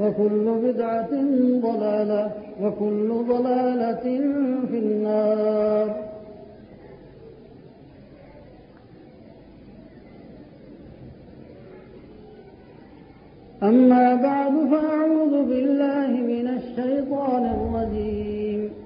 وكل بدعة ضلالة وكل ضلالة في النار. أما بعد فأعوذ بالله من الشيطان الرجيم.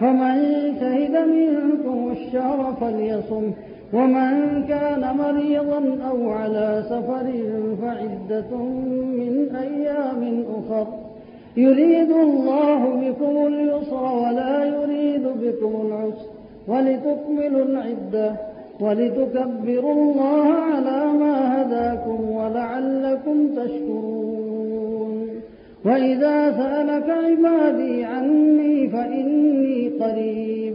فمن شهد منكم الشهر فليصم ومن كان مريضا أو على سفر فعدة من أيام أخر. يريد الله بكم اليسر ولا يريد بكم العسر ولتكملوا العدة ولتكبروا الله على ما هداكم ولعلكم تشكرون. وإذا سألك عبادي عني فإني قريب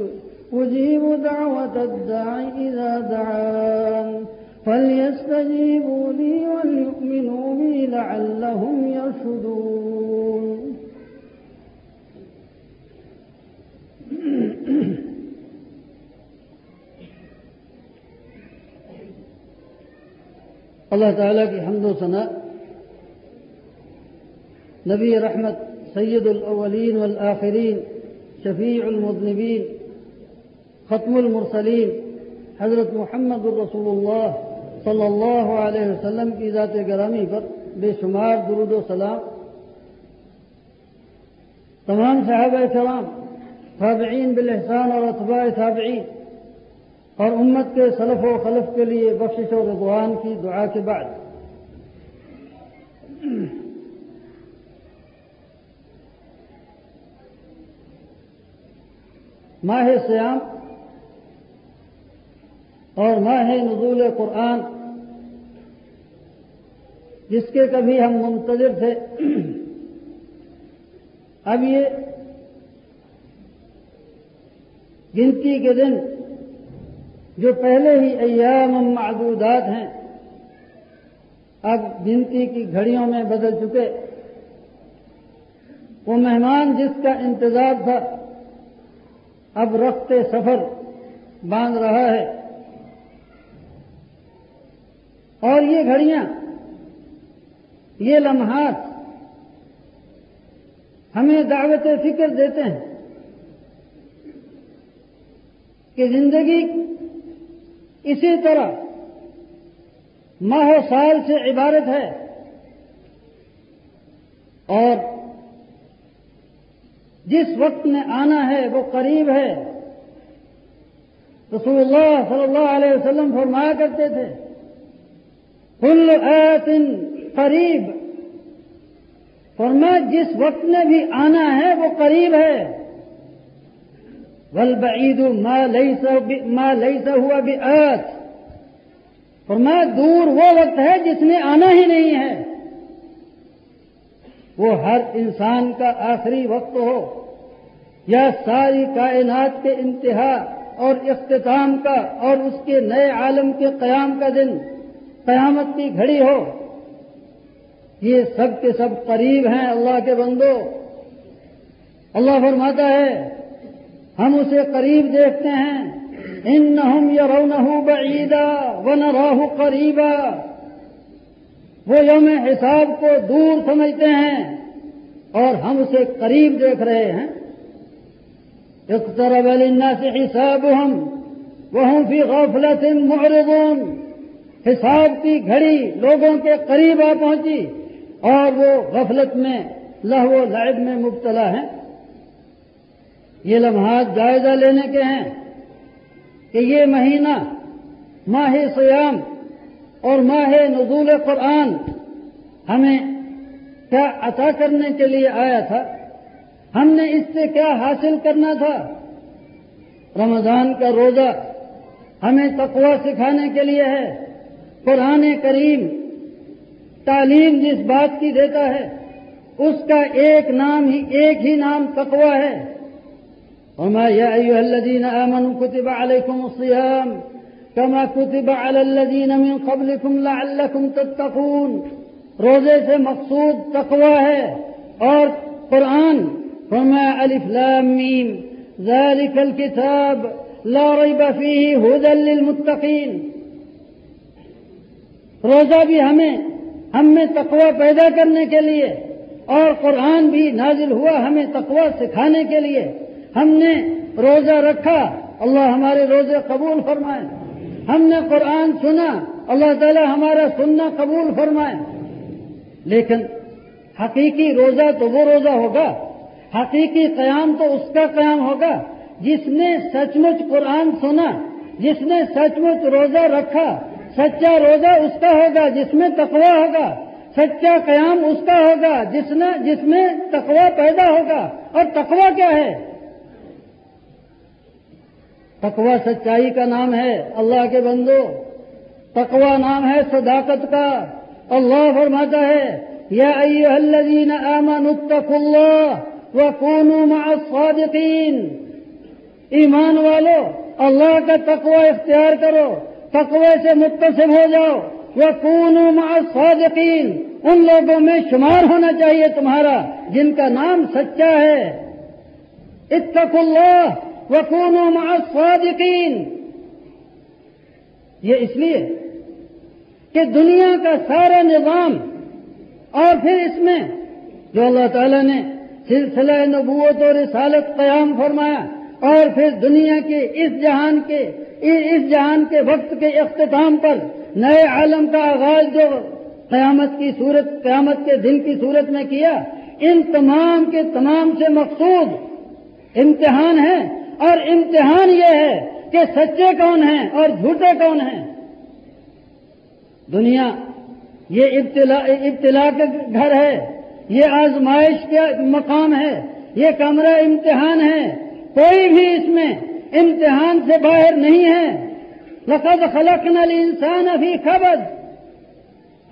أجيب دعوة الداع إذا دعان. فليستجيبوا لي وليؤمنوا بي لعلهم يرشدون. اللہ تعالیٰ کی حمد و نبی رحمت، سید الاولین والآخرین، شفیع المذنبین، ختم المرسلین، حضرت محمد الرسول اللہ صلی اللہ علیہ وسلم کی ذات گرامی پر بے شمار درود و سلام۔ تمام صحابہ کرام، تابعین بالاحسان اور اتباع تابعین، اور امت کے سلف و خلف کے لیے بخشش و رضوان کی دعا کے بعد۔ ماہ سیام اور ماہ نزول قرآن، جس کے کبھی ہم منتظر تھے۔ اب یہ گنتی کے دن، جو پہلے ہی ایام معدودات ہیں، اب گنتی کی گھڑیوں میں بدل چکے۔ وہ مہمان جس کا انتظار تھا اب رخت سفر باندھ رہا ہے۔ اور یہ گھڑیاں، یہ لمحات ہمیں دعوت فکر دیتے ہیں کہ زندگی اسی طرح ماہ و سال سے عبارت ہے اور جس وقت میں آنا ہے وہ قریب ہے۔ رسول اللہ صلی اللہ علیہ وسلم فرمایا کرتے تھے، کل ایتن قریب۔ فرما جس وقت میں بھی آنا ہے وہ قریب ہے۔ ول بعید ماں لئی ہوا بھی ایت فرما دور وہ وقت ہے جس میں آنا ہی نہیں ہے۔ وہ ہر انسان کا آخری وقت ہو، یا ساری کائنات کے انتہا اور اختتام کا اور اس کے نئے عالم کے قیام کا دن، قیامت کی گھڑی ہو۔ یہ سب کے سب قریب ہیں اللہ کے بندو۔ اللہ فرماتا ہے، ہم اسے قریب دیکھتے ہیں۔ ان نہ رونہ بعیدا و نہ راہ قریبا۔ وہ یوم حساب کو دور سمجھتے ہیں اور ہم اسے قریب دیکھ رہے ہیں۔ اقترب للناس حسابهم وهم في غفلة معرضون۔ حساب کی گھڑی لوگوں کے قریب آ پہنچی اور وہ غفلت میں، لہو و لعب میں مبتلا ہیں۔ یہ لمحات جائزہ لینے کے ہیں کہ یہ مہینہ ماہ سیام اور ماہ نزول قرآن ہمیں کیا عطا کرنے کے لیے آیا تھا؟ ہم نے اس سے کیا حاصل کرنا تھا؟ رمضان کا روزہ ہمیں تقوی سکھانے کے لیے ہے۔ قرآن کریم تعلیم جس بات کی دیتا ہے، اس کا ایک نام ہی، ایک ہی نام تقوی ہے۔ وما يا أيها الذين آمنوا كتب عليكم الصيام كما كتب على الذين من قبلكم لعلكم تتقون۔ روزے سے مقصود تقوی ہے اور قرآن فما ألف لام ميم ذلك الكتاب لا ريب فيه هدى للمتقين روزہ بھی ہمیں، ہم میں تقوی پیدا کرنے کے لیے اور قرآن بھی نازل ہوا ہمیں تقوی سکھانے کے لیے۔ ہم نے روزہ رکھا، اللہ ہمارے روزے قبول فرمائے۔ ہم نے قرآن سنا، اللہ تعالی ہمارا سننا قبول فرمائے۔ لیکن حقیقی روزہ تو وہ روزہ ہوگا، حقیقی قیام تو اس کا قیام ہوگا۔ جس نے سچ مچ قرآن سنا، جس نے سچ مچ روزہ رکھا، سچا روزہ اس کا ہوگا جس میں تقوی ہوگا۔ سچا قیام اس کا ہوگا جس نے، جس میں تقوی پیدا ہوگا۔ اور تقوی کیا ہے؟ تقوی سچائی کا نام ہے، اللہ کے بندو۔ تقوی نام ہے صداقت کا۔ اللہ فرماتا ہے، یا ایوہ الذین آمنوا اتقوا اللہ وكونوا مع الصادقين ایمان والو، اللہ کا تقوی اختیار کرو، تقوی سے متصب ہو جاؤ۔ وہ مع الصادقين ان لوگوں میں شمار ہونا چاہیے تمہارا، جن کا نام سچا ہے۔ اتقوا اللہ۔ وكونوا مع الصادقين۔ یہ اس لیے کہ دنیا کا سارا نظام اور پھر اس میں جو اللہ تعالی نے سلسلہ نبوت اور رسالت قیام فرمایا اور پھر دنیا کے اس جہان کے اس جہان کے وقت کے اختتام پر نئے عالم کا آغاز جو قیامت کی صورت، قیامت کے دن کی صورت میں کیا، ان تمام کے تمام سے مقصود امتحان ہے۔ اور امتحان یہ ہے کہ سچے کون ہیں اور جھوٹے کون ہیں؟ دنیا، یہ ابتلا ابتلا کا گھر ہے، یہ آزمائش کا مقام ہے، یہ کمرہ امتحان ہے، کوئی بھی اس میں امتحان سے باہر نہیں ہے۔ لقد خلقنا الانسان فی خبر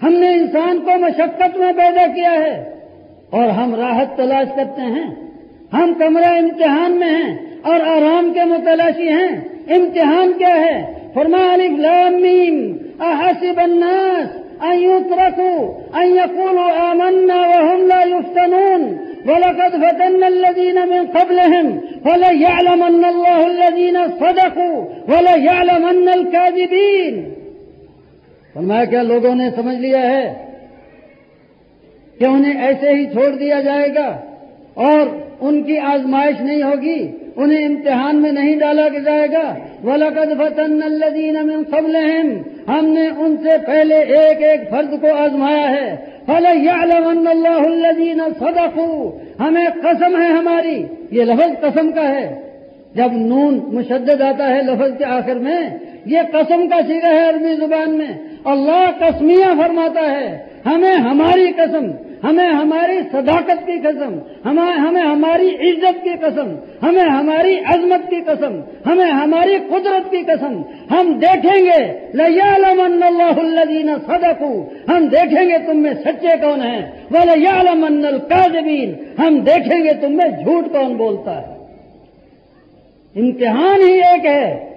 ہم نے انسان کو مشقت میں پیدا کیا ہے اور ہم راحت تلاش کرتے ہیں۔ ہم کمرہ امتحان میں ہیں۔ اور آرام کے متلاشی ہیں۔ امتحان کیا ہے؟ فرمان احسب الناس أن يتركوا أن يقولوا آمنا وهم لا يفتنون ولقد فتنا الذين من قبلهم وليعلمن الله الذين صدقوا وليعلمن الكاذبين فرمایا، کیا لوگوں نے سمجھ لیا ہے کہ انہیں ایسے ہی چھوڑ دیا جائے گا؟ اور ان کی آزمائش نہیں ہوگی، انہیں امتحان میں نہیں ڈالا جائے گا۔ وَلَقَدْ فَتَنَّ الَّذِينَ مِن قَبْلِهِمْ، ہم نے ان سے پہلے ایک ایک فرد کو آزمایا ہے۔ فَلَيَعْلَمَنَّ اللَّهُ الَّذِينَ صَدَقُوا۔ ہمیں قسم ہے ہماری، یہ لفظ قسم کا ہے۔ جب نون مشدد آتا ہے لفظ کے آخر میں، یہ قسم کا سیرا ہے عربی زبان میں۔ اللہ قسمیاں فرماتا ہے۔ ہمیں ہماری قسم ہمیں ہماری صداقت کی قسم، ہمیں ہمیں ہماری عزت کی قسم، ہمیں ہماری عظمت کی قسم، ہمیں ہماری قدرت کی قسم۔ ہم دیکھیں گے لمن اللہ الدین صدق ہم دیکھیں گے تم میں سچے کون ہیں۔ وہ لمن القاذبین ہم دیکھیں گے تم میں جھوٹ کون بولتا ہے۔ امتحان ہی ایک ہے۔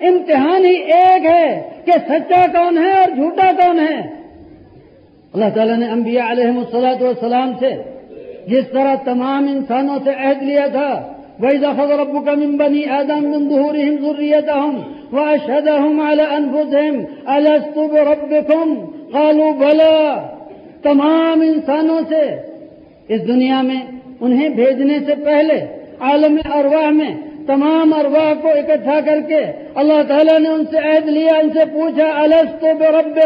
امتحان ہی ایک ہے کہ سچا کون ہے اور جھوٹا کون ہے۔ اللہ تعالیٰ نے انبیاء علیہ السلاۃ والسلام سے جس طرح تمام انسانوں سے عہد لیا تھا وہی دفعہ ربو کا ممبنی آدم مندور ضروریت ہوں وہ اشد ہوں السطب رب کم کالو تمام انسانوں سے اس دنیا میں، انہیں بھیجنے سے پہلے، عالم ارواح میں، تمام ارواح کو اکٹھا کر کے اللہ تعالیٰ نے ان سے عہد لیا، ان سے پوچھا السط رب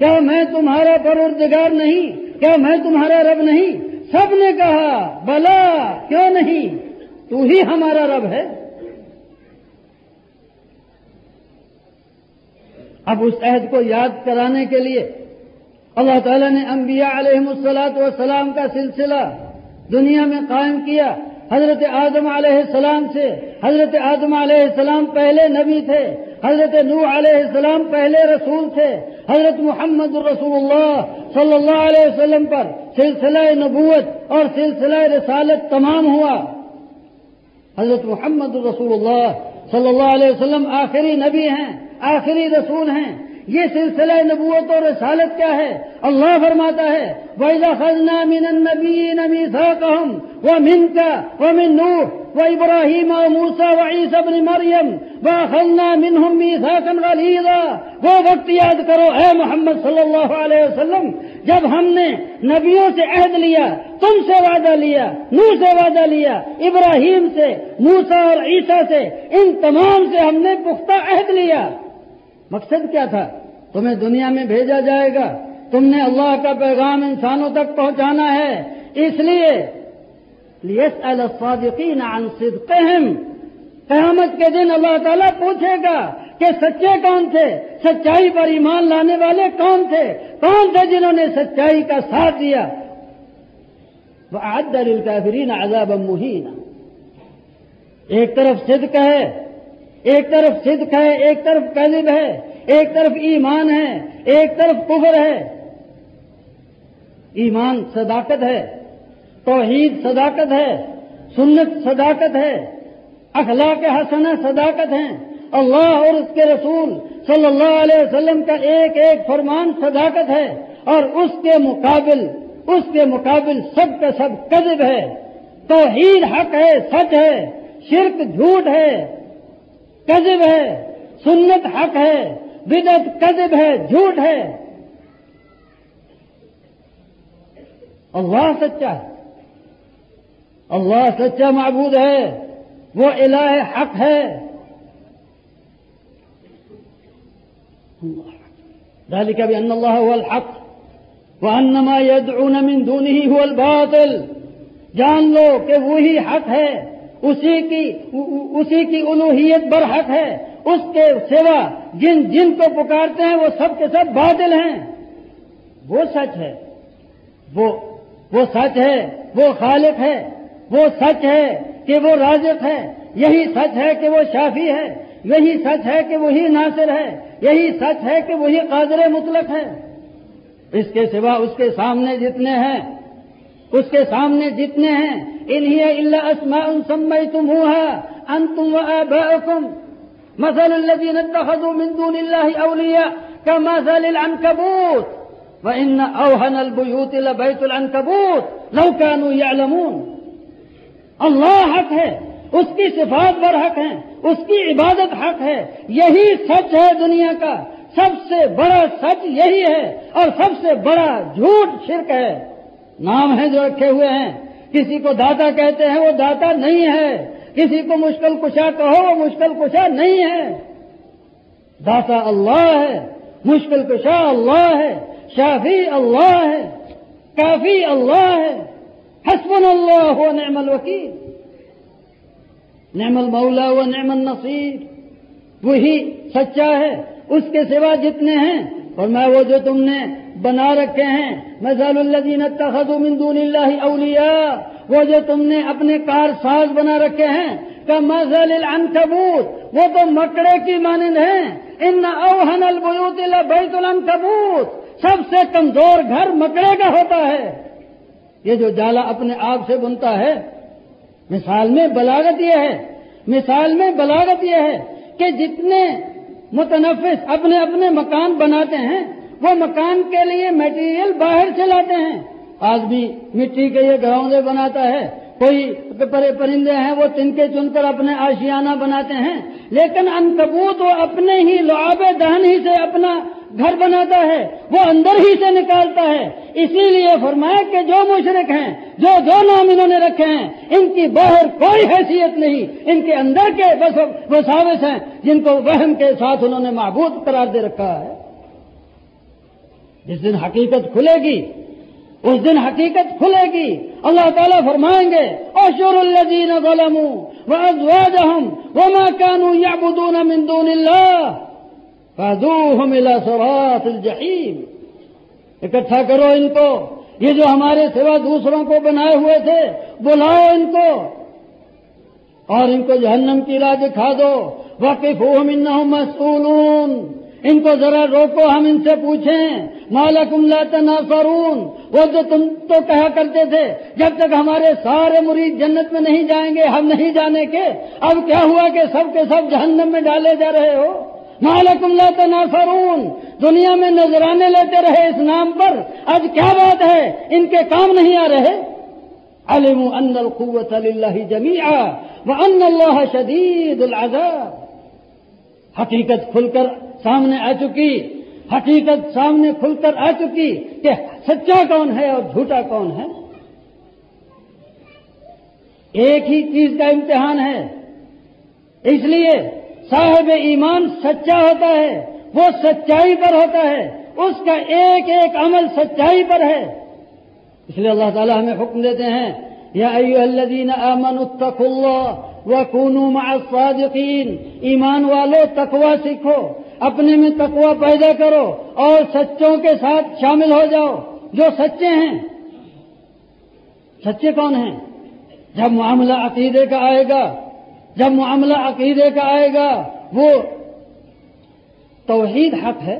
کیا میں تمہارا پروردگار نہیں؟ کیا میں تمہارا رب نہیں؟ سب نے کہا، بلا، کیوں نہیں؟ تو ہی ہمارا رب ہے۔ اب اس عہد کو یاد کرانے کے لیے اللہ تعالیٰ نے انبیاء علیہ السلاط والسلام کا سلسلہ دنیا میں قائم کیا۔ حضرت آدم علیہ السلام سے، حضرت آدم علیہ السلام پہلے نبی تھے۔ حضرت نو علیہ السلام پہلے رسول تھے۔ حضرت محمد رسول اللہ صلی اللہ علیہ وسلم پر سلسلہ نبوت اور سلسلہ رسالت تمام ہوا۔ حضرت محمد رسول اللہ صلی اللہ علیہ وسلم آخری نبی ہیں، آخری رسول ہیں۔ یہ سلسلہ نبوت اور رسالت کیا ہے؟ اللہ فرماتا ہے، وَإِذَا خَذْنَا مِنَ النَّبِيِّينَ مِيثَاقَهُمْ وَمِنْكَ وَمِن نُوحٍ وإبراهيم وموسى وعيسى ابن مريم واخذنا منهم ميثاقا غليظا. وہ وقت یاد کرو اے محمد صلی اللہ علیہ وسلم، جب ہم نے نبیوں سے عہد لیا، تم سے وعدہ لیا نو سے وعدہ لیا، ابراہیم سے موسا اور عیسیٰ سے، ان تمام سے ہم نے پختہ عہد لیا۔ مقصد کیا تھا؟ تمہیں دنیا میں بھیجا جائے گا۔ تم نے اللہ کا پیغام انسانوں تک پہنچانا ہے۔ اس لیے ليسأل الصادقين عن صدقهم۔ قیامت کے دن اللہ تعالیٰ پوچھے گا کہ سچے کون تھے، سچائی پر ایمان لانے والے کون تھے؟ کون تھے جنہوں نے سچائی کا ساتھ دیا؟ وہ للكافرين عذابا مهينا۔ ایک طرف صدق ہے، ایک طرف صدق ہے، ایک طرف قلب ہے، ایک طرف ایمان ہے، ایک طرف کفر ہے۔ ایمان صداقت ہے۔ توحید صداقت ہے، سنت صداقت ہے، اخلاق حسنہ صداقت ہیں۔ اللہ اور اس کے رسول صلی اللہ علیہ وسلم کا ایک ایک فرمان صداقت ہے اور اس کے مقابل، اس کے مقابل سب کا سب قذب ہے۔ توحید حق ہے، سچ ہے، شرک جھوٹ ہے قذب ہے۔ سنت حق ہے بدت قذب ہے، جھوٹ ہے۔ اللہ سچا ہے۔ اللہ سچا معبود ہے؟ وہ الہ حق ہے۔ ذلك بأن الله هو الحق وأن ما يدعون من دونه هو الباطل۔ جان لو کہ وہی حق ہے، اسی کی اسی کی الوحیت بر حق ہے۔ اس کے سوا جن جن کو پکارتے ہیں، وہ سب کے سب باطل ہیں۔ وہ سچ ہے۔ وہ وہ سچ ہے۔ وہ خالق ہے۔ وہ سچ ہے کہ وہ رازق ہے، یہی سچ ہے کہ وہ شافی ہے، یہی سچ ہے کہ وہی ناصر ہے، یہی سچ ہے کہ وہی قادر مطلق ہے۔ اس کے سوا اس کے سامنے جتنے ہیں، اس کے سامنے جتنے ہیں انہیں اللہ اسما سمئی تم ہوا ان تم کم مسل اللہ مندون اللہ اولیا کا مسل العنکبوت۔ وإن أوهن البيوت لبيت العنكبوت لو كانوا يعلمون اللہ حق ہے، اس کی صفات پر حق ہے اس کی عبادت حق ہے۔ یہی سچ ہے دنیا کا۔ سب سے بڑا سچ یہی ہے اور سب سے بڑا جھوٹ شرک ہے۔ نام ہے جو رکھے ہوئے ہیں۔ کسی کو داتا کہتے ہیں، وہ داتا نہیں ہے۔ کسی کو مشکل کشا کہو، وہ مشکل کشا نہیں ہے۔ داتا اللہ ہے، مشکل کشا اللہ ہے، شافی اللہ ہے، کافی اللہ ہے۔ حسبن اللہ و نعم الوکیل نعم المولا و نعم النصیر وہی سچا ہے، اس کے سوا جتنے ہیں، اور میں وہ جو تم نے بنا رکھے ہیں مثال الذین اتخذوا من دون اللہ اولیاء، وہ جو تم نے اپنے کار ساز بنا رکھے ہیں کا مزل العنکبوت، وہ تو مکڑے کی مانند ہیں۔ ان اوہن البیوت بیت العنکبوت، سب سے کمزور گھر مکڑے کا ہوتا ہے۔ یہ جو جالا اپنے آپ سے بنتا ہے، مثال میں بلاغت یہ ہے، مثال میں بلاغت یہ ہے کہ جتنے متنفس اپنے اپنے مکان بناتے ہیں، وہ مکان کے لیے میٹیریل باہر سے لاتے ہیں۔ آج بھی مٹی کے یہ گراؤنڈے بناتا ہے، کوئی پرندے ہیں، وہ تنکے چن کر اپنے آشیانہ بناتے ہیں، لیکن انکبوت وہ اپنے ہی لعاب دہن ہی سے اپنا گھر بناتا ہے، وہ اندر ہی سے نکالتا ہے۔ اسی لیے فرمایا کہ جو مشرق ہیں، جو جو نام انہوں نے رکھے ہیں، ان کی باہر کوئی حیثیت نہیں۔ ان کے اندر کے بس وساوس ہیں، جن کو وہم کے ساتھ انہوں نے معبود قرار دے رکھا ہے۔ جس دن حقیقت کھلے گی، اس دن حقیقت کھلے گی۔ اللہ تعالیٰ فرمائیں گے اشور الزین ظلموا وازواجهم وما كانوا يعبدون من دون الله فذوهم الى صراط الجحیم اکٹھا کرو ان کو۔ یہ جو ہمارے سوا دوسروں کو بنائے ہوئے تھے، بلاؤ ان کو۔ اور ان کو جہنم کی راہ دکھا دو۔ واقف مسئولون۔ ان کو ذرا روکو، ہم ان سے پوچھیں۔ مالکم لا تناصرون۔ وہ جو تم تو کہا کرتے تھے، جب تک ہمارے سارے مرید جنت میں نہیں جائیں گے، ہم نہیں جانے کے، اب کیا ہوا کہ سب کے سب جہنم میں ڈالے جا رہے ہو؟ مالکم لا تناصرون دنیا میں نظرانے لیتے رہے اس نام پر۔ آج کیا بات ہے؟ ان کے کام نہیں آ رہے۔ علم ان القوت للہ جميعا وان اللہ شدید العذاب۔ حقیقت کھل کر سامنے آ چکی۔ حقیقت سامنے کھل کر آ چکی کہ سچا کون ہے اور جھوٹا کون ہے۔ ایک ہی چیز کا امتحان ہے۔ اس لیے صاحب ایمان سچا ہوتا ہے، وہ سچائی پر ہوتا ہے، اس کا ایک ایک عمل سچائی پر ہے۔ اس لیے اللہ تعالیٰ ہمیں حکم دیتے ہیں، یا ایو الذین آمنوا اتقوا اللہ وکونوا مع الصادقین۔ ایمان والو، تقوی سیکھو، اپنے میں تقوی پیدا کرو اور سچوں کے ساتھ شامل ہو جاؤ۔ جو سچے ہیں، سچے کون ہیں؟ جب معاملہ عقیدے کا آئے گا جب معاملہ عقیدے کا آئے گا، وہ توحید حق ہے،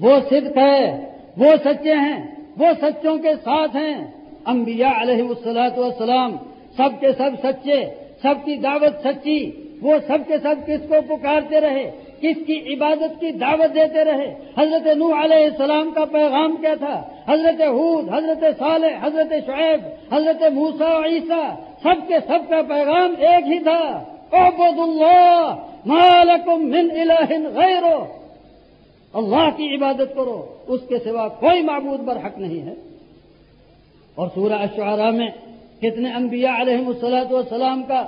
وہ صدق ہے، وہ سچے ہیں، وہ سچوں کے ساتھ ہیں۔ انبیاء علیہ السلاۃ والسلام سب کے سب سچے، سب کی دعوت سچی، وہ سب کے سب کس کو پکارتے رہے؟ کس کی عبادت کی دعوت دیتے رہے۔ حضرت نوح علیہ السلام کا پیغام کیا تھا؟ حضرت حود حضرت صالح، حضرت شعیب، حضرت موسا عیسیٰ، سب کے سب کا پیغام ایک ہی تھا۔ عبد اللہ مالکم من الہ غیر اللہ کی عبادت کرو، اس کے سوا کوئی معبود پر حق نہیں ہے۔ اور سورہ الشعراء میں کتنے انبیاء علیہ السلاۃ والسلام کا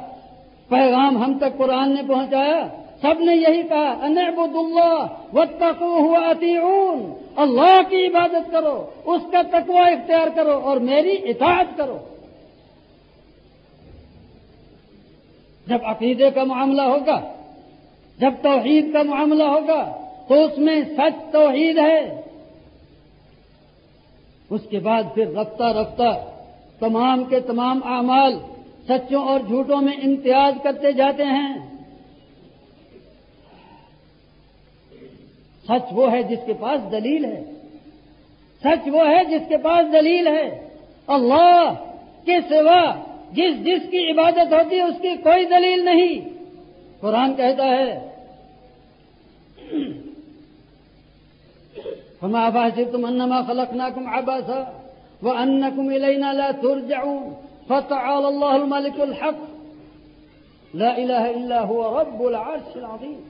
پیغام ہم تک قرآن نے پہنچایا۔ سب نے یہی کہا انعبد اللہ واتقوه اطیعون اللہ کی عبادت کرو، اس کا تقوی اختیار کرو اور میری اطاعت کرو. جب عقیدے کا معاملہ ہوگا، جب توحید کا معاملہ ہوگا، تو اس میں سچ توحید ہے۔ اس کے بعد پھر رفتہ رفتہ تمام کے تمام اعمال سچوں اور جھوٹوں میں امتیاز کرتے جاتے ہیں۔ سچ وہ ہے جس کے پاس دلیل ہے۔ سچ وہ ہے جس کے پاس دلیل ہے۔ اللہ کے سوا جس جس کی عبادت ہوتی ہے اس کی کوئی دلیل نہیں۔ قرآن کہتا ہے ہم آبا سے تم انما خلق نا کم آبا سا وہ ان کم الینا لا تر جاؤں فتح اللہ الملک الحق۔ لا الہ الا هو رب العرش العظیم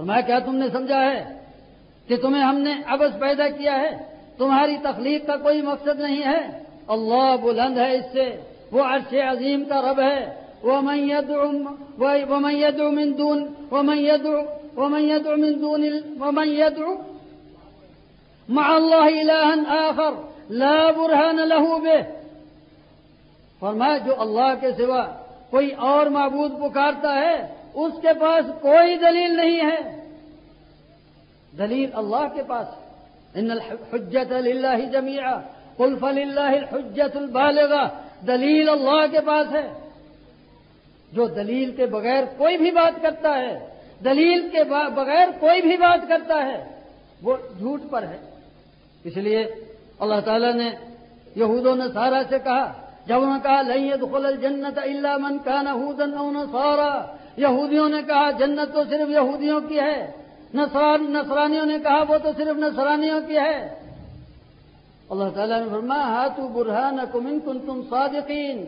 فرمایا کیا تم نے سمجھا ہے کہ تمہیں ہم نے ابز پیدا کیا ہے؟ تمہاری تخلیق کا کوئی مقصد نہیں ہے؟ اللہ بلند ہے اس سے۔ وہ عرش عظیم کا رب ہے۔ وہ من يدعو من دون ومن يدعو ومن يدعو من دون مع آخر۔ لا برهان له به فرمایا، جو اللہ کے سوا کوئی اور معبود پکارتا ہے اس کے پاس کوئی دلیل نہیں ہے۔ دلیل اللہ کے پاس ان الحجت للہ جمیعا قل فللہ الحجت البالغہ دلیل اللہ کے پاس ہے۔ جو دلیل کے بغیر کوئی بھی بات کرتا ہے، دلیل کے بغیر کوئی بھی بات کرتا ہے، وہ جھوٹ پر ہے۔ اس لیے اللہ تعالیٰ نے یہودوں نے سارا سے کہا، جب انہوں نے کہا لئی دخل الجنت اللہ من کا نہ سارا یہودیوں نے کہا جنت تو صرف یہودیوں کی ہے نصرانیوں نے کہا وہ تو صرف نصرانیوں کی ہے۔ اللہ تعالیٰ نے فرمایا ہاتھ برہان کمن کن تم صادقین۔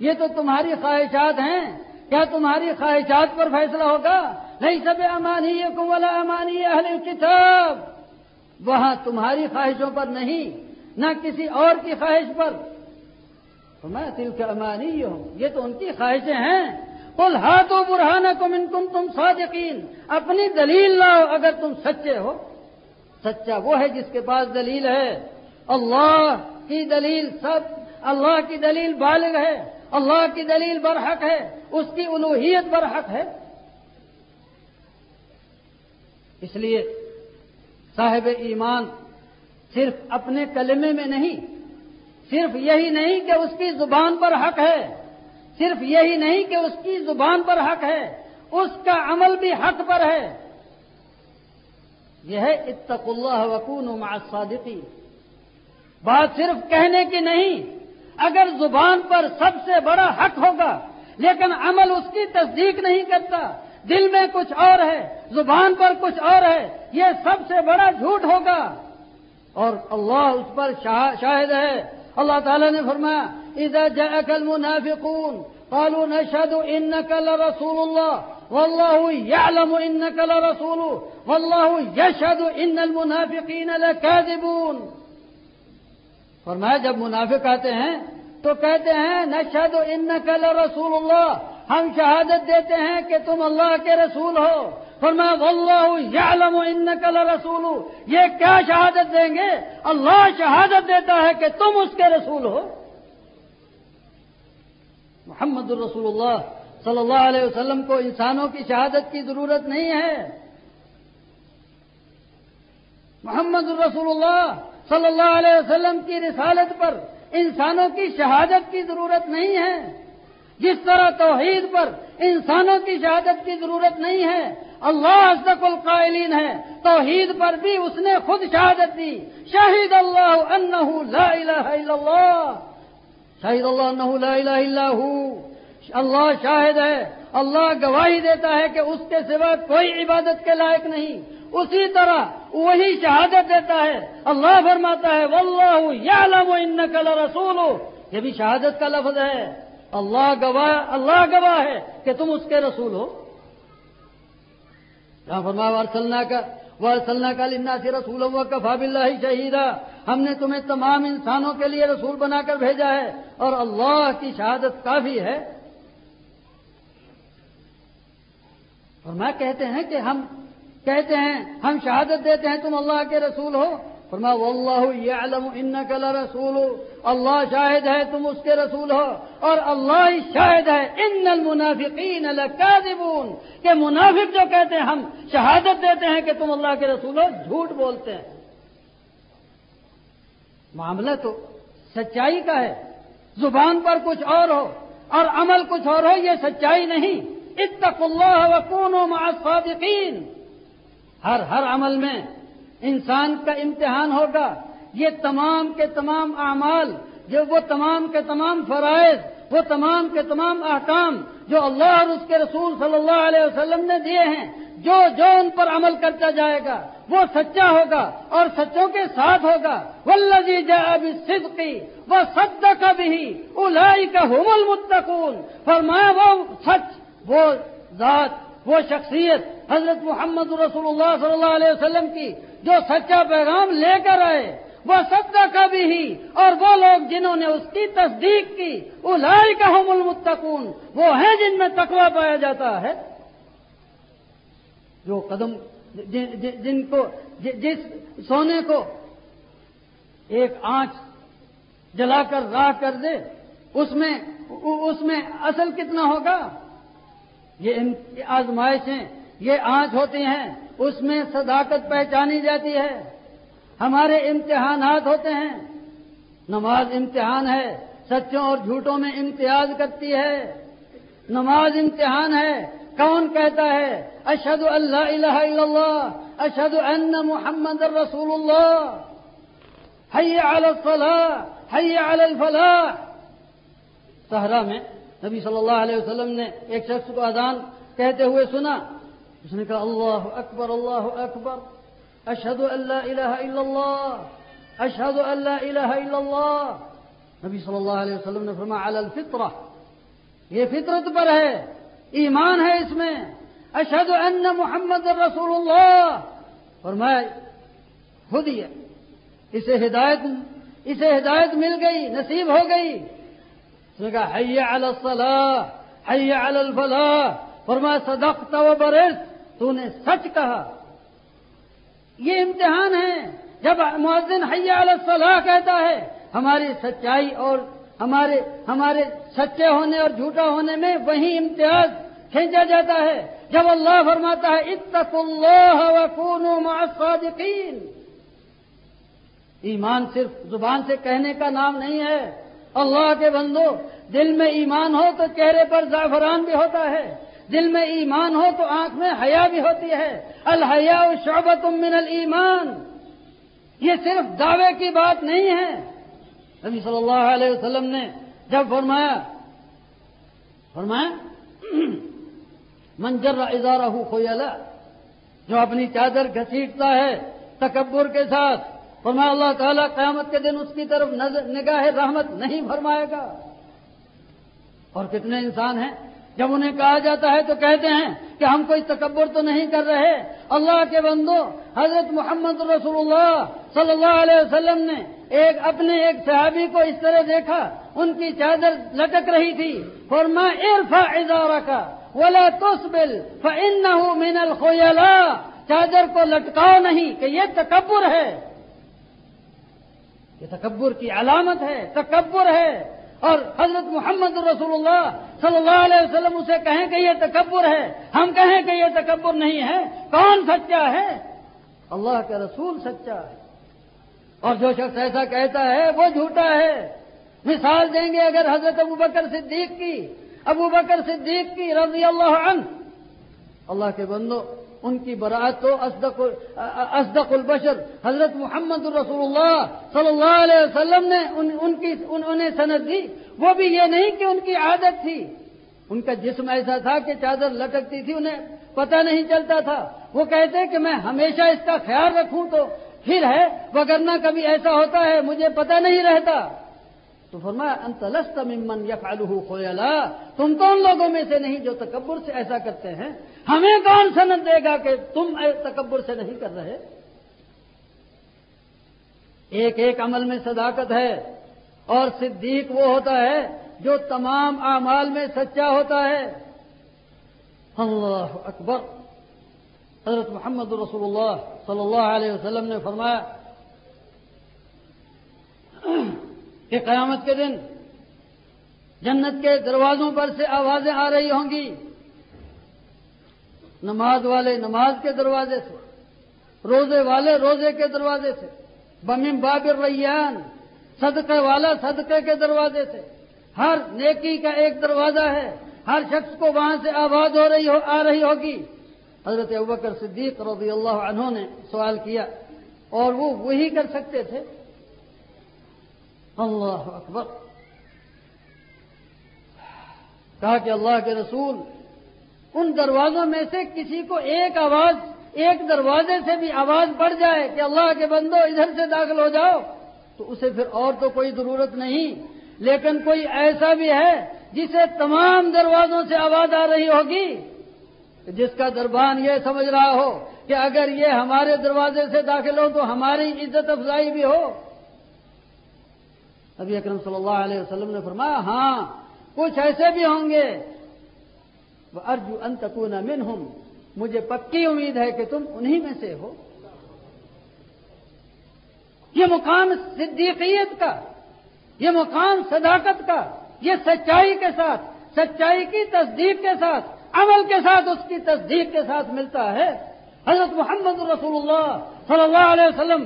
یہ تو تمہاری خواہشات ہیں۔ کیا تمہاری خواہشات پر فیصلہ ہوگا؟ نہیں سب امانی کملا امانی اہل کتاب وہاں تمہاری خواہشوں پر نہیں، نہ کسی اور کی خواہش پر۔ میں دل کے امانی ہوں یہ تو ان کی خواہشیں ہیں۔ کل ہاتھوں برہان کم ان تم تم صادقین۔ اپنی دلیل لاؤ اگر تم سچے ہو۔ سچا وہ ہے جس کے پاس دلیل ہے۔ اللہ کی دلیل سب، اللہ کی دلیل بالغ ہے۔ اللہ کی دلیل برحق ہے۔ اس کی الوحیت برحق ہے۔ اس لیے صاحب ایمان صرف اپنے کلمے میں نہیں، صرف یہی نہیں کہ اس کی زبان پر حق ہے۔ صرف یہی نہیں کہ اس کی زبان پر حق ہے، اس کا عمل بھی حق پر ہے۔ یہ ہے اتق اللہ وکون مع الصادقین۔ بات صرف کہنے کی نہیں، اگر زبان پر سب سے بڑا حق ہوگا، لیکن عمل اس کی تصدیق نہیں کرتا، دل میں کچھ اور ہے، زبان پر کچھ اور ہے، یہ سب سے بڑا جھوٹ ہوگا۔ اور اللہ اس پر شاہد ہے۔ اللہ تعالیٰ نے فرمایا اذا جاءك المنافقون قالوا نشهد انك لرسول الله. والله يعلم انك لرسوله. والله يشهد ان المنافقين لكاذبون. فرمایا، جب منافق آتے ہیں تو کہتے ہیں، نشهد انك لرسول الله. ہم شہادت دیتے ہیں کہ تم اللہ کے رسول ہو. فرمایا واللہ یعلم انک لرسول. یہ کیا شہادت دیں گے؟ اللہ شہادت دیتا ہے کہ تم اس کے رسول ہو. محمد الرسول اللہ صلی اللہ علیہ وسلم کو انسانوں کی شہادت کی ضرورت نہیں ہے۔ محمد الرسول اللہ صلی اللہ علیہ وسلم کی رسالت پر انسانوں کی شہادت کی ضرورت نہیں ہے۔ جس طرح توحید پر انسانوں کی شہادت کی ضرورت نہیں ہے، اللہ ازق القائلین ہے۔ توحید پر بھی اس نے خود شہادت دی۔ شاہد اللہ انہ لا الہ الا اللہ۔ شاہد اللہ انہ لا الہ الا ہو۔ اللہ شاہد ہے۔ اللہ گواہی دیتا ہے کہ اس کے سوا کوئی عبادت کے لائق نہیں۔ اسی طرح وہی شہادت دیتا ہے۔ اللہ فرماتا ہے، واللہ یعلم انک لرسول یہ بھی شہادت کا لفظ ہے۔ اللہ گواہ اللہ گواہ ہے کہ تم اس کے رسول ہو۔ جہاں فرما وارسلنا کا وارسلنا کا لنا سے رسول ہوا کفا ہم نے تمہیں تمام انسانوں کے لیے رسول بنا کر بھیجا ہے اور اللہ کی شہادت کافی ہے۔ اور میں کہتے ہیں کہ ہم کہتے ہیں، ہم شہادت دیتے ہیں، تم اللہ کے رسول ہو۔ فرما واللہ یعلم انک لرسول، اللہ شاہد ہے، تم اس کے رسول ہو، اور اللہ شاہد ہے، ان المنافقین لکاذبون، کہ منافق جو کہتے ہیں، ہم شہادت دیتے ہیں کہ تم اللہ کے رسول ہو، جھوٹ بولتے ہیں۔ معاملہ تو سچائی کا ہے، زبان پر کچھ اور ہو، اور عمل کچھ اور ہو، یہ سچائی نہیں۔ اتق اللہ وکونوا مع الصادقین۔ ہر ہر عمل میں انسان کا امتحان ہوگا۔ یہ تمام کے تمام اعمال جو وہ تمام کے تمام فرائض، وہ تمام کے تمام احکام جو اللہ اور اس کے رسول صلی اللہ علیہ وسلم نے دیے ہیں، جو جو ان پر عمل کرتا جائے گا، وہ سچا ہوگا اور سچوں کے ساتھ ہوگا۔ ولزی جب صدقی وہ سد کا بھی الائی کا حمل متقون فرمایا، وہ سچ، وہ ذات، وہ شخصیت حضرت محمد رسول اللہ صلی اللہ علیہ وسلم کی جو سچا پیغام لے کر آئے، وہ سچا کا بھی ہی۔ اور وہ لوگ جنہوں نے اس کی تصدیق کی وہ لائی کا ہم المتقون، وہ ہیں جن میں تقوا پایا جاتا ہے۔ جو قدم، جن کو جس سونے کو ایک آنچ جلا کر راہ کر دے، اس میں اس میں اصل کتنا ہوگا؟ یہ آزمائشیں، یہ آنچ ہوتی ہیں۔ اس میں صداقت پہچانی جاتی ہے۔ ہمارے امتحانات ہوتے ہیں۔ نماز امتحان ہے۔ سچوں اور جھوٹوں میں امتیاز کرتی ہے۔ نماز امتحان ہے۔ کون کہتا ہے؟ اشد اللہ الہ الا اللہ۔ اشد ان محمد رسول اللہ۔ حی علی الصلاح، حی علی الفلاح۔ صحرا میں نبی صلی اللہ علیہ وسلم نے ایک شخص کو اذان کہتے ہوئے سنا۔ اس نے کہا، اللہ اکبر اللہ اکبر اشد اللہ الہ الا اللہ اشد اللہ الہ الا اللہ. نبی صلی اللہ علیہ وسلم نے فرمایا، علی الفطرہ. یہ فطرت پر ہے، ایمان ہے اس میں اشد ان محمد رسول اللہ. فرمایا، خود ہی اسے ہدایت اسے ہدایت مل گئی، نصیب ہو گئی. اس نے کہا، حی علی الصلاح، حی علی الفلاح. فرمایا، صدقت و برس تو نے سچ کہا۔ یہ امتحان ہے۔ جب معذن حی علی الصلاح کہتا ہے، ہماری سچائی اور ہمارے ہمارے سچے ہونے اور جھوٹا ہونے میں وہی امتیاز کھینچا جاتا ہے۔ جب اللہ فرماتا ہے اتق اللہ مع الصادقین۔ ایمان صرف زبان سے کہنے کا نام نہیں ہے۔ اللہ کے بندو، دل میں ایمان ہو تو چہرے پر زعفران بھی ہوتا ہے۔ دل میں ایمان ہو تو آنکھ میں حیا بھی ہوتی ہے۔ الحیا شعبت من المان یہ صرف دعوے کی بات نہیں ہے۔ نبی صلی اللہ علیہ وسلم نے جب فرمایا فرمایا منجر اظہار خویلا جو اپنی چادر گھسیٹتا ہے تکبر کے ساتھ، فرمایا اللہ تعالیٰ قیامت کے دن اس کی طرف نگاہ رحمت نہیں فرمائے گا۔ اور کتنے انسان ہیں جب انہیں کہا جاتا ہے تو کہتے ہیں کہ ہم کوئی تکبر تو نہیں کر رہے۔ اللہ کے بندو، حضرت محمد رسول اللہ صلی اللہ علیہ وسلم نے ایک اپنے ایک صحابی کو اس طرح دیکھا، ان کی چادر لٹک رہی تھی۔ اور میں ارفا ادارہ کا ولا تصبل فانه من الخيلاء چادر کو لٹکاؤ نہیں کہ یہ تکبر ہے۔ یہ تکبر کی علامت ہے، تکبر ہے۔ اور حضرت محمد رسول اللہ صلی اللہ علیہ وسلم اسے کہیں کہ یہ تکبر ہے، ہم کہیں کہ یہ تکبر نہیں ہے، کون سچا ہے؟ اللہ کے رسول سچا ہے۔ اور جو شخص ایسا کہتا ہے، وہ جھوٹا ہے۔ مثال دیں گے اگر حضرت ابو بکر صدیق کی۔ ابو بکر صدیق کی رضی اللہ عنہ۔ اللہ کے بندو ان کی برات تو اسدق البشر، حضرت محمد الرسول اللہ صلی اللہ علیہ وسلم نے ان ان کی انہیں سند دی۔ وہ بھی یہ نہیں کہ ان کی عادت تھی۔ ان کا جسم ایسا تھا کہ چادر لٹکتی تھی، انہیں پتہ نہیں چلتا تھا۔ وہ کہتے کہ میں ہمیشہ اس کا خیال رکھوں تو پھر ہے، وگرنہ کبھی ایسا ہوتا ہے، مجھے پتہ نہیں رہتا۔ تو فرمایا انتلست ممن یفعلہ خویلا تم تو ان لوگوں میں سے نہیں جو تکبر سے ایسا کرتے ہیں؟ ہمیں کون سند دے گا کہ تم تکبر سے نہیں کر رہے؟ ایک ایک عمل میں صداقت ہے اور صدیق وہ ہوتا ہے جو تمام اعمال میں سچا ہوتا ہے۔ اللہ اکبر۔ حضرت محمد رسول اللہ صلی اللہ علیہ وسلم نے فرمایا کہ قیامت کے دن جنت کے دروازوں پر سے آوازیں آ رہی ہوں گی۔ نماز والے نماز کے دروازے سے، روزے والے روزے کے دروازے سے بمیم بابر ریان صدقے والا صدقے کے دروازے سے۔ ہر نیکی کا ایک دروازہ ہے، ہر شخص کو وہاں سے آواز ہو رہی ہو، آ رہی ہوگی۔ حضرت ابکر صدیق رضی اللہ عنہ نے سوال کیا، اور وہ وہی کر سکتے تھے اللہ اکبر۔ کہا کہ اللہ کے رسول، ان دروازوں میں سے کسی کو ایک آواز، ایک دروازے سے بھی آواز بڑھ جائے کہ اللہ کے بندو ادھر سے داخل ہو جاؤ، تو اسے پھر اور تو کوئی ضرورت نہیں۔ لیکن کوئی ایسا بھی ہے جسے تمام دروازوں سے آواز آ رہی ہوگی، جس کا دربان یہ سمجھ رہا ہو کہ اگر یہ ہمارے دروازے سے داخل ہو تو ہماری عزت افزائی بھی ہو۔ ابھی اکرم صلی اللہ علیہ وسلم نے فرمایا ہاں کچھ ایسے بھی ہوں گے۔ وہ ارجو انتقون من مجھے پکی امید ہے کہ تم انہی میں سے ہو۔ یہ مقام صدیقیت کا، یہ مقام صداقت کا، یہ سچائی کے ساتھ، سچائی کی تصدیق کے ساتھ، عمل کے ساتھ اس کی تصدیق کے ساتھ ملتا ہے۔ حضرت محمد رسول اللہ صلی اللہ علیہ وسلم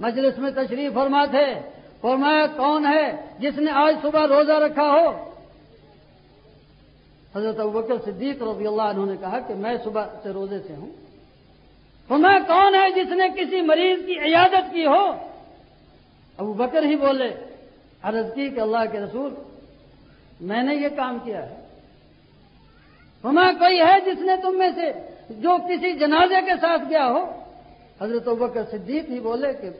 مجلس میں تشریف فرما تھے۔ فرمایا، کون ہے جس نے آج صبح روزہ رکھا ہو؟ حضرت ابکر صدیق رضی اللہ عنہ نے کہا کہ میں صبح سے روزے سے ہوں۔ فرمایا، کون ہے جس نے کسی مریض کی عیادت کی ہو؟ ابو بکر ہی بولے، عرض کی کہ اللہ کے رسول، میں نے یہ کام کیا ہے۔ ہما کوئی ہے جس نے تم میں سے جو کسی جنازے کے ساتھ گیا ہو؟ حضرت ابکر صدیق ہی بولے کہ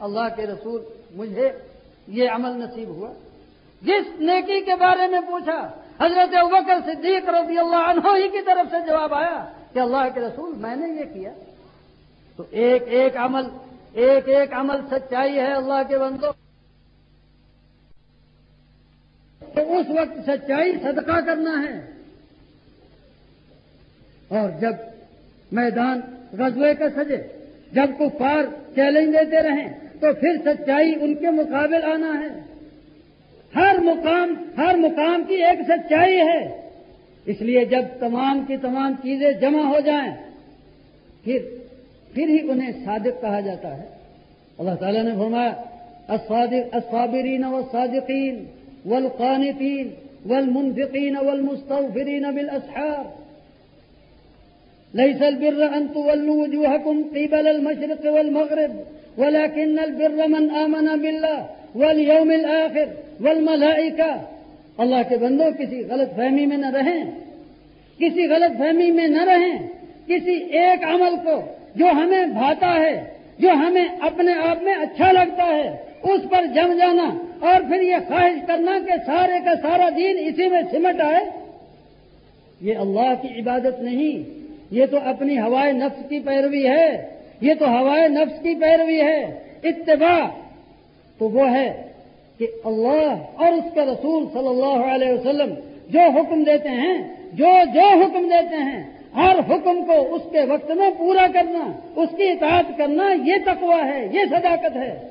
اللہ کے رسول مجھے یہ عمل نصیب ہوا۔ جس نیکی کے بارے میں پوچھا، حضرت ابکر صدیق رضی اللہ عنہ ہی کی طرف سے جواب آیا کہ اللہ کے رسول میں نے یہ کیا۔ تو ایک ایک عمل، ایک ایک عمل سچائی ہے اللہ کے بندوں۔ تو اس وقت سچائی صدقہ کرنا ہے۔ اور جب میدان غزوے کا سجے، جب کو پار چیلنج دیتے رہیں تو پھر سچائی ان کے مقابل آنا ہے۔ ہر مقام ہر مقام کی ایک سچائی ہے۔ اس لیے جب تمام کی تمام چیزیں جمع ہو جائیں، پھر پھر ہی انہیں صادق کہا جاتا ہے۔ اللہ تعالیٰ نے فرمایا الصابرین والصادقین والقانتين والمنفقين والمستغفرين بالأسحار ليس البر أن تولوا وجوهكم قبل المشرق والمغرب، ولكن البر من آمن بالله واليوم الآخر والملائكة. اللہ کے بندوں، کسی غلط فہمی میں نہ رہیں، کسی غلط فہمی میں نہ رہیں، کسی ایک عمل کو جو ہمیں بھاتا ہے، جو ہمیں اپنے آپ میں اچھا لگتا ہے، اس پر جم جانا اور پھر یہ خواہش کرنا کہ سارے کا سارا دین اسی میں سمٹ آئے، یہ اللہ کی عبادت نہیں۔ یہ تو اپنی ہوائے نفس کی پیروی ہے، یہ تو ہوائے نفس کی پیروی ہے۔ اتباع تو وہ ہے کہ اللہ اور اس کے رسول صلی اللہ علیہ وسلم جو حکم دیتے ہیں، جو جو حکم دیتے ہیں، ہر حکم کو اس کے وقت میں پورا کرنا، اس کی اطاعت کرنا، یہ تقوی ہے، یہ صداقت ہے۔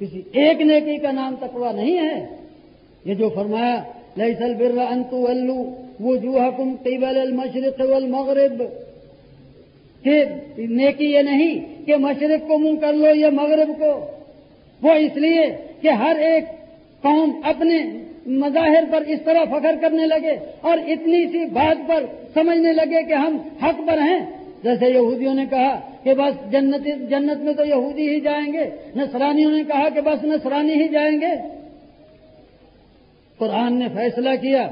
کسی ایک نیکی کا نام تقوی نہیں ہے۔ یہ جو فرمایا لئی بر انتو الو وہ جو حکم قبل المشرق والمغرب۔ کہ نیکی یہ نہیں کہ مشرق کو منہ کر لو یا مغرب کو۔ وہ اس لیے کہ ہر ایک قوم اپنے مظاہر پر اس طرح فخر کرنے لگے اور اتنی سی بات پر سمجھنے لگے کہ ہم حق پر ہیں۔ جیسے یہودیوں نے کہا کہ بس جنت جنت میں تو یہودی ہی جائیں گے، نصرانیوں نے کہا کہ بس نصرانی ہی جائیں گے۔ قرآن نے فیصلہ کیا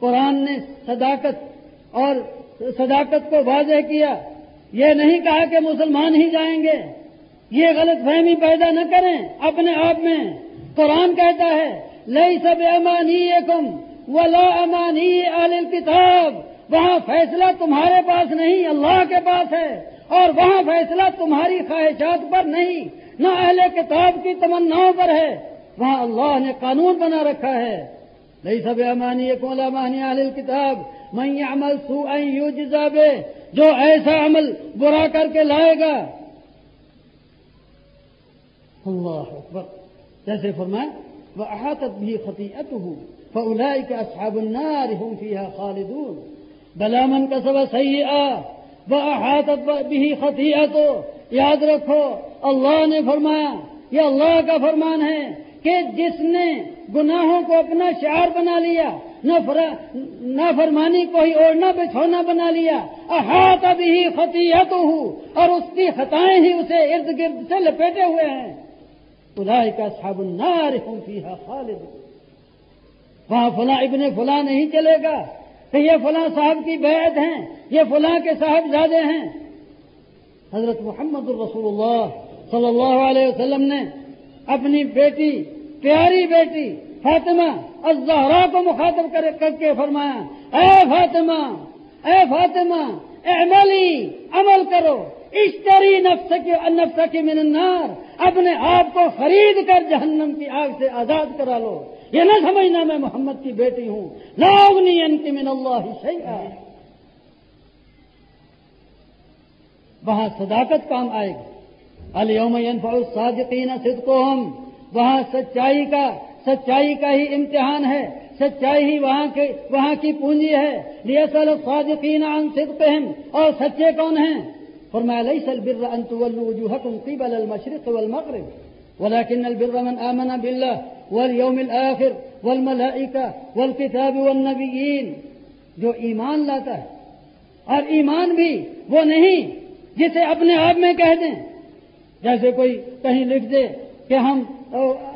قرآن نے صداقت اور صداقت کو واضح کیا، یہ نہیں کہا کہ مسلمان ہی جائیں گے۔ یہ غلط فہمی پیدا نہ کریں اپنے آپ میں۔ قرآن کہتا ہے لئی سب امانی کم ولا امانی عال کتاب وہاں فیصلہ تمہارے پاس نہیں، اللہ کے پاس ہے۔ اور وہاں فیصلہ تمہاری خواہشات پر نہیں، نہ اہل کتاب کی تمناؤں پر ہے۔ وہاں اللہ نے قانون بنا رکھا ہے۔ نہیں سب امانی امانی عال کتاب میں عمل سو یو جزابے جو ایسا عمل برا کر کے لائے گا۔ اللہ اکبر۔ جیسے فرمائے وہ احاطت بھی خطیت ہوں فلائی کے اصحاب النار ہوں فیہا خالدون۔ بلا من کا سب صحیح آ وہ احاطت بھی خطیت یاد رکھو، اللہ نے فرمایا، یہ اللہ کا فرمان ہے۔ کہ جس نے گناہوں کو اپنا شعار بنا لیا نہ فرمانی کو ہی اوڑھنا بچھونا بنا لیا، احاط ابھی خطیت ہوں اور اس کی خطائیں ہی اسے ارد گرد سے لپیٹے ہوئے ہیں۔ خدائی کا صاب النار ہوں خالد وہاں فلاں ابن فلاں نہیں چلے گا، کہ یہ فلاں صاحب کی بیعت ہیں، یہ فلاں کے صاحب زیادہ ہیں۔ حضرت محمد الرسول اللہ صلی اللہ علیہ وسلم نے اپنی بیٹی، پیاری بیٹی فاطمہ، الزہرا کو مخاطب کر کے فرمایا، اے فاطمہ اے فاطمہ، اعملی، عمل کرو۔ اشتری نفس کی نفس کی من النار۔ اپنے آپ کو خرید کر جہنم کی آگ سے آزاد کرا لو۔ یہ نہ سمجھنا میں محمد کی بیٹی ہوں۔ لاؤنی ان کی من اللہ وہاں صداقت کام آئے گی الوم الصادقین صدقهم. وہاں سچائی کا سچائی کا ہی امتحان ہے. سچائی ہی وہاں کے وہاں کی پونجی ہے. لیسل الصادقین عن صدقهم اور سچے کون ہیں؟ فرمایا ليس البر ان تولوا وجوهكم قبل المشرق والمغرب. ولكن البر من آمن بالله واليوم الآخر والملائكة والكتاب والنبيين جو ایمان لاتا ہے. اور ایمان بھی وہ نہیں جسے اپنے آپ میں کہہ دیں۔ جیسے کوئی کہیں لکھ دے کہ ہم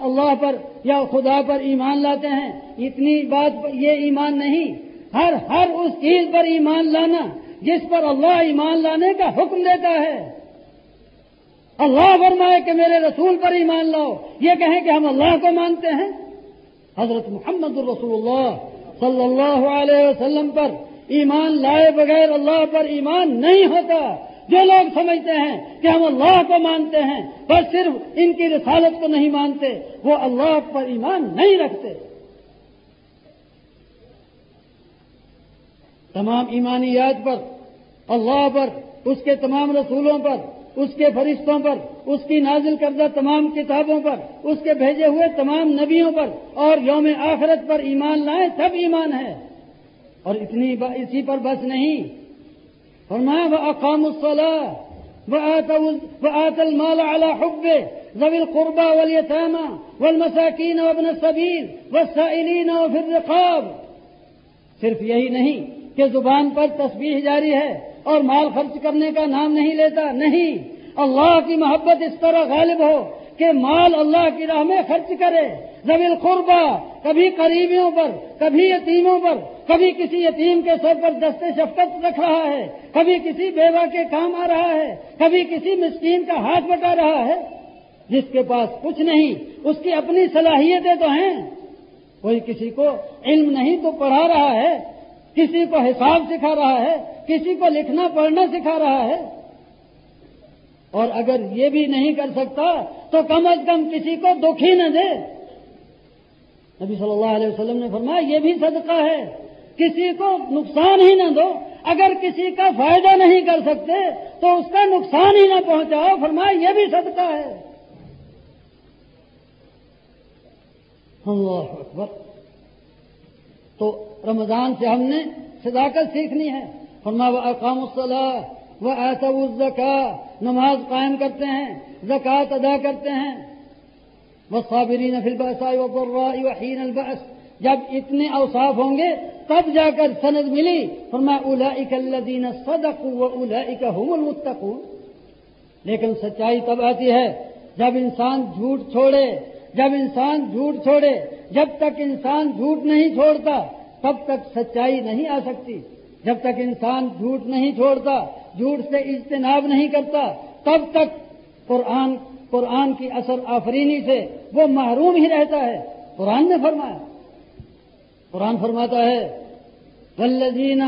اللہ پر یا خدا پر ایمان لاتے ہیں، اتنی بات یہ ایمان نہیں۔ ہر ہر اس چیز پر ایمان لانا جس پر اللہ ایمان لانے کا حکم دیتا ہے۔ اللہ فرمائے کہ میرے رسول پر ایمان لاؤ۔ یہ کہیں کہ ہم اللہ کو مانتے ہیں۔ حضرت محمد الرسول اللہ صلی اللہ علیہ وسلم پر ایمان لائے بغیر اللہ پر ایمان نہیں ہوتا۔ جو لوگ سمجھتے ہیں کہ ہم اللہ کو مانتے ہیں، بس صرف ان کی رسالت کو نہیں مانتے، وہ اللہ پر ایمان نہیں رکھتے۔ تمام ایمانیات پر، اللہ پر، اس کے تمام رسولوں پر، اس کے فرشتوں پر، اس کی نازل کردہ تمام کتابوں پر، اس کے بھیجے ہوئے تمام نبیوں پر اور یوم آخرت پر ایمان لائیں سب ایمان ہے۔ اور اتنی اسی پر بس نہیں فرمایا وہ اقام الصلاح وہ آت المال على حبه، ذوي القربى واليتامى والمساكين وابن السبيل والسائلين وفي الرقاب۔ صرف یہی نہیں کہ زبان پر تسبیح جاری ہے اور مال خرچ کرنے کا نام نہیں لیتا، نہیں۔ اللہ کی محبت اس طرح غالب ہو کہ مال اللہ کی راہ میں خرچ کرے۔ زویل قربا کبھی قریبیوں پر، کبھی یتیموں پر کبھی کسی یتیم کے سر پر دستے شفقت رکھ رہا ہے، کبھی کسی بیوہ کے کام آ رہا ہے، کبھی کسی مسکین کا ہاتھ بٹا رہا ہے۔ جس کے پاس کچھ نہیں، اس کی اپنی صلاحیتیں تو ہیں۔ کوئی کسی کو علم نہیں تو پڑھا رہا ہے، کسی کو حساب سکھا رہا ہے، کسی کو لکھنا پڑھنا سکھا رہا ہے۔ اور اگر یہ بھی نہیں کر سکتا، تو کم از کم کسی کو دکھ ہی نہ دے۔ نبی صلی اللہ علیہ وسلم نے فرمایا، یہ بھی صدقہ ہے۔ کسی کو نقصان ہی نہ دو۔ اگر کسی کا فائدہ نہیں کر سکتے، تو اس کا نقصان ہی نہ پہنچاؤ۔ فرمایا، یہ بھی صدقہ ہے۔ اللہ اکبر۔ تو رمضان سے ہم نے صداقت سیکھنی ہے۔ فرما و اقام الصلاح وہ ایسا الزکا نماز قائم کرتے ہیں زکوٰۃ ادا کرتے ہیں۔ وہ صابری نفل بسائی وحین البس جب اتنے اوصاف ہوں گے، تب جا کر سند ملی۔ فرما اولا اکلدین صدق و اولا اکم المتقون۔ لیکن سچائی تب آتی ہے جب انسان جھوٹ چھوڑے، جب انسان جھوٹ چھوڑے، جب تک انسان جھوٹ نہیں چھوڑتا، تب تک سچائی نہیں آ سکتی۔ جب تک انسان جھوٹ نہیں چھوڑتا، جھوٹ سے اجتناب نہیں کرتا، تب تک قرآن قرآن کی اثر آفرینی سے وہ محروم ہی رہتا ہے۔ قرآن نے فرمایا قرآن فرماتا ہے ولزین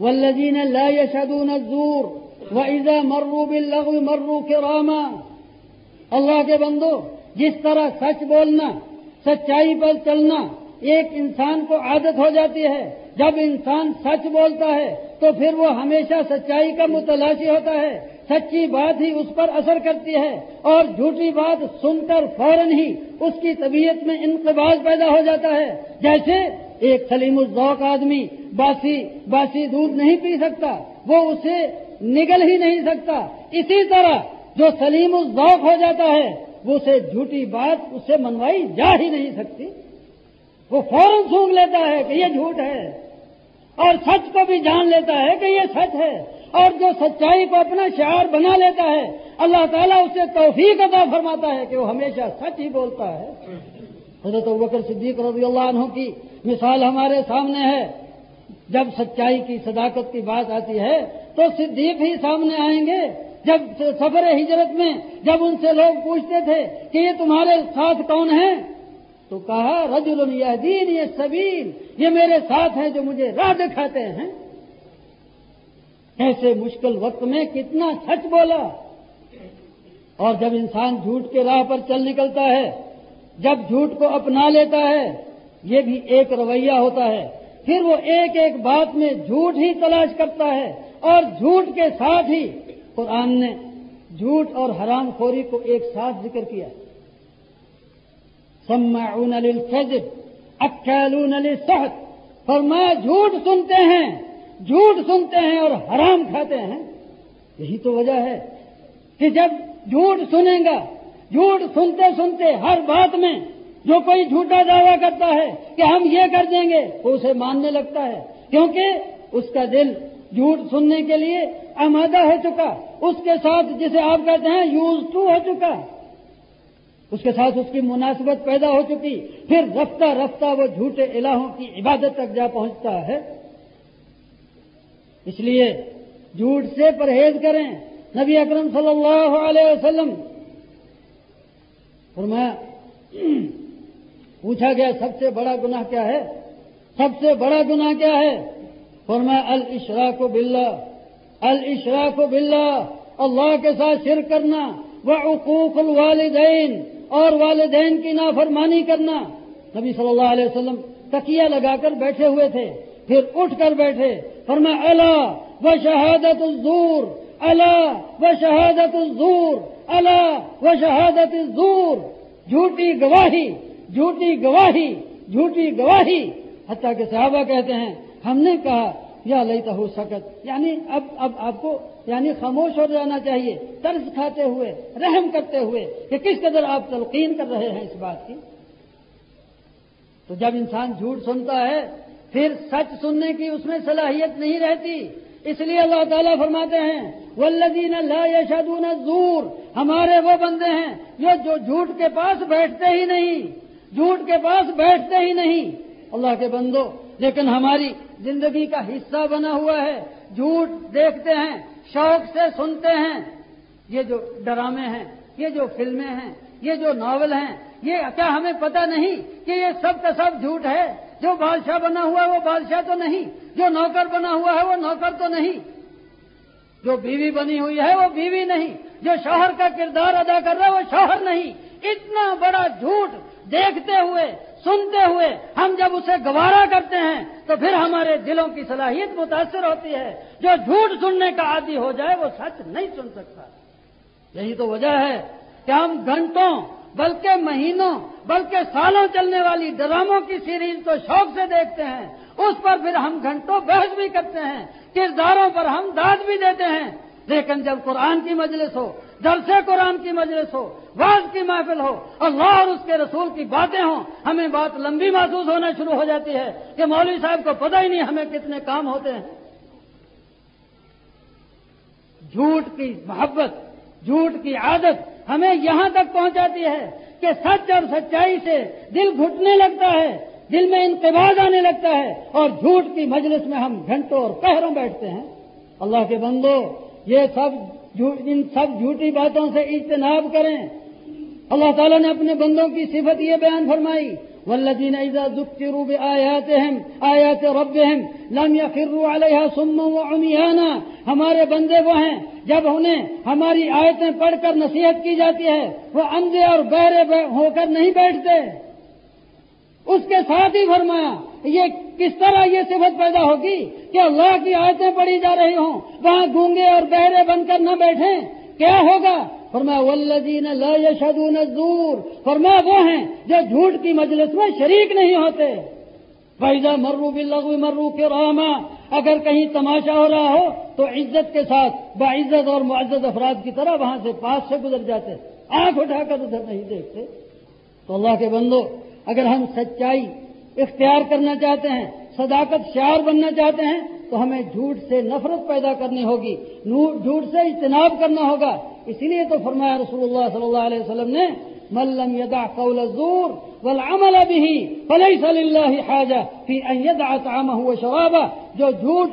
ولزین لا يشهدون الزور واذا مروا باللغو مروا كراما۔ اللہ کے بندو، جس طرح سچ بولنا، سچائی پر چلنا، ایک انسان کو عادت ہو جاتی ہے، جب انسان سچ بولتا ہے، تو پھر وہ ہمیشہ سچائی کا متلاشی ہوتا ہے۔ سچی بات ہی اس پر اثر کرتی ہے اور جھوٹی بات سن کر فوراً ہی اس کی طبیعت میں انقباز پیدا ہو جاتا ہے۔ جیسے ایک سلیم الذوق آدمی باسی باسی دودھ نہیں پی سکتا، وہ اسے نگل ہی نہیں سکتا۔ اسی طرح جو سلیم الذوق ہو جاتا ہے، وہ اسے جھوٹی بات اسے منوائی جا ہی نہیں سکتی۔ وہ فوراً سونگ لیتا ہے کہ یہ جھوٹ ہے اور سچ کو بھی جان لیتا ہے کہ یہ سچ ہے۔ اور جو سچائی کو اپنا شعار بنا لیتا ہے، اللہ تعالیٰ اسے توفیق ادا فرماتا ہے کہ وہ ہمیشہ سچ ہی بولتا ہے۔ حضرت بکر صدیق رضی اللہ عنہ کی مثال ہمارے سامنے ہے۔ جب سچائی کی صداقت کی بات آتی ہے، تو صدیق ہی سامنے آئیں گے۔ جب سفر ہجرت میں، جب ان سے لوگ پوچھتے تھے کہ یہ تمہارے ساتھ کون ہیں؟ تو کہا، رجل یہ دین یہ سبیل یہ میرے ساتھ ہیں جو مجھے راہ دکھاتے ہیں۔ ایسے مشکل وقت میں کتنا سچ بولا۔ اور جب انسان جھوٹ کے راہ پر چل نکلتا ہے، جب جھوٹ کو اپنا لیتا ہے، یہ بھی ایک رویہ ہوتا ہے۔ پھر وہ ایک ایک بات میں جھوٹ ہی تلاش کرتا ہے اور جھوٹ کے ساتھ ہی قرآن نے جھوٹ اور حرام خوری کو ایک ساتھ ذکر کیا۔ سمعون للكذب اکالون للسحت فرمایا، جھوٹ سنتے ہیں۔ جھوٹ سنتے ہیں اور حرام کھاتے ہیں، یہی تو وجہ ہے کہ جب جھوٹ سنے گا، جھوٹ سنتے سنتے ہر بات میں جو کوئی جھوٹا دعویٰ کرتا ہے کہ ہم یہ کر دیں گے، وہ اسے ماننے لگتا ہے۔ کیونکہ اس کا دل جھوٹ سننے کے لیے آمادہ ہو چکا، اس کے ساتھ جسے آپ کہتے ہیں یوز ٹو ہو چکا۔ اس کے ساتھ اس کی مناسبت پیدا ہو چکی، پھر رفتہ رفتہ وہ جھوٹے الہوں کی عبادت تک جا پہنچتا ہے۔ اس لیے جھوٹ سے پرہیز کریں۔ نبی اکرم صلی اللہ علیہ وسلم۔ فرمایا، پوچھا گیا، سب سے بڑا گناہ کیا ہے؟ سب سے بڑا گناہ کیا ہے؟ فرمایا الاشراک باللہ۔ الاشراک باللہ۔ اللہ کے ساتھ شرک کرنا۔ وہ عقوق الوالدین۔ اور والدین کی نافرمانی کرنا۔ نبی صلی اللہ علیہ وسلم تکیہ لگا کر بیٹھے ہوئے تھے۔ پھر اٹھ کر بیٹھے۔ فرمایا اللہ و شہادت الزور اللہ و شہادت الزور اللہ و شہادت الزور. جھوٹی گواہی جھوٹی گواہی جھوٹی گواہی۔ حتیٰ کہ صحابہ کہتے ہیں، ہم نے کہا، یا لئی تو ہو سکت یعنی اب اب آپ کو یعنی خاموش ہو جانا چاہیے طرز کھاتے ہوئے، رحم کرتے ہوئے کہ کس قدر آپ تلقین کر رہے ہیں اس بات کی۔ تو جب انسان جھوٹ سنتا ہے پھر سچ سننے کی اس میں صلاحیت نہیں رہتی۔ اس لیے اللہ تعالیٰ فرماتے ہیں ولدین اللہ یشدون زور ہمارے وہ بندے ہیں جو جو جھوٹ کے پاس بیٹھتے ہی نہیں، جھوٹ کے پاس بیٹھتے ہی نہیں۔ اللہ کے بندو، لیکن ہماری زندگی کا حصہ بنا ہوا ہے۔ جھوٹ دیکھتے ہیں، شوق سے سنتے ہیں۔ یہ جو ڈرامے ہیں، یہ جو فلمیں ہیں، یہ جو ناول ہیں یہ کیا ہمیں پتہ نہیں کہ یہ سب کا سب جھوٹ ہے۔ جو بادشاہ بنا ہوا ہے وہ بادشاہ تو نہیں۔ جو نوکر بنا ہوا ہے وہ نوکر تو نہیں۔ جو بیوی بنی ہوئی ہے وہ بیوی نہیں۔ جو شوہر کا کردار ادا کر رہا ہے وہ شوہر نہیں۔ اتنا بڑا جھوٹ دیکھتے ہوئے، سنتے ہوئے ہم جب اسے گوارا کرتے ہیں تو پھر ہمارے دلوں کی صلاحیت متاثر ہوتی ہے۔ جو جھوٹ سننے کا عادی ہو جائے وہ سچ نہیں سن سکتا۔ یہی تو وجہ ہے کہ ہم گھنٹوں بلکہ مہینوں، بلکہ سالوں چلنے والی ڈراموں کی سیریز تو شوق سے دیکھتے ہیں۔ اس پر پھر ہم گھنٹوں بحث بھی کرتے ہیں۔ کرداروں پر ہم داد بھی دیتے ہیں۔ لیکن جب قرآن کی مجلس ہو جلسے قرآن کی مجلس ہو واز کی محفل ہو، اللہ اور اس کے رسول کی باتیں ہوں، ہمیں بات لمبی محسوس ہونا شروع ہو جاتی ہے کہ مولوی صاحب کو پتہ ہی نہیں ہمیں کتنے کام ہوتے ہیں۔ جھوٹ کی محبت جھوٹ کی عادت ہمیں یہاں تک پہنچاتی ہے کہ سچ اور سچائی سے دل گھٹنے لگتا ہے، دل میں انتباہ آنے لگتا ہے اور جھوٹ کی مجلس میں ہم گھنٹوں اور پہروں بیٹھتے ہیں۔ اللہ کے بندو، یہ سب ان سب جھوٹی باتوں سے اجتناب کریں۔ اللہ تعالیٰ نے اپنے بندوں کی صفت یہ بیان فرمائی والذین اذا ذکروا بآیاتہم، آیات ربہم، لم یخروا علیہا سما وعمیانا ہمارے بندے وہ ہیں، جب انہیں ہماری آیتیں پڑھ کر نصیحت کی جاتی ہے، وہ اندھے اور بہرے ہو کر نہیں بیٹھتے۔ اس کے ساتھ ہی فرمایا، یہ کس طرح یہ صفت پیدا ہوگی کہ اللہ کی آیتیں پڑھی جا رہی ہوں، وہاں گونگے اور بہرے بن کر نہ بیٹھیں؟ کیا ہوگا؟ فرما ولدین لا یشدون الزور۔ فرما وہ ہیں جو جھوٹ کی مجلس میں شریک نہیں ہوتے۔ فائدہ مرو بلغو مرو کے راما اگر کہیں تماشا ہو رہا ہو، تو عزت کے ساتھ باعزت اور معزز افراد کی طرح وہاں سے پاس سے گزر جاتے۔ آنکھ اٹھا کر ادھر نہیں دیکھتے۔ تو اللہ کے بندو، اگر ہم سچائی اختیار کرنا چاہتے ہیں، صداقت شعار بننا چاہتے ہیں، تو ہمیں جھوٹ سے نفرت پیدا کرنی ہوگی۔ جھوٹ سے اجتناب کرنا ہوگا۔ اسی لیے تو فرمایا رسول اللہ صلی اللہ علیہ وسلم نے ملم یدا قول الزور والعمل به فليس لله حاجه في ان يدع طعامه وشرابه جو جھوٹ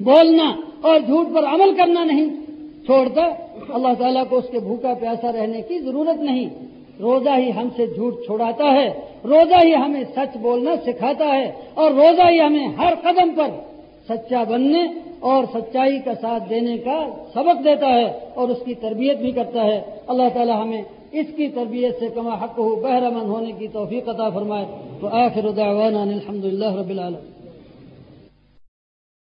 بولنا اور جھوٹ پر عمل کرنا نہیں چھوڑتا، اللہ تعالیٰ کو اس کے بھوکا پیاسا رہنے کی ضرورت نہیں۔ روزہ ہی ہم سے جھوٹ چھوڑاتا ہے، روزہ ہی ہمیں سچ بولنا سکھاتا ہے، اور روزہ ہی ہمیں ہر قدم پر سچا بننے اور سچائی کا ساتھ دینے کا سبق دیتا ہے اور اس کی تربیت بھی کرتا ہے۔ اللہ تعالی ہمیں اس کی تربیت سے کما حق ہو بہرمند ہونے کی توفیق عطا فرمائے۔ تو آخر دعوانا الحمد للہ رب العالم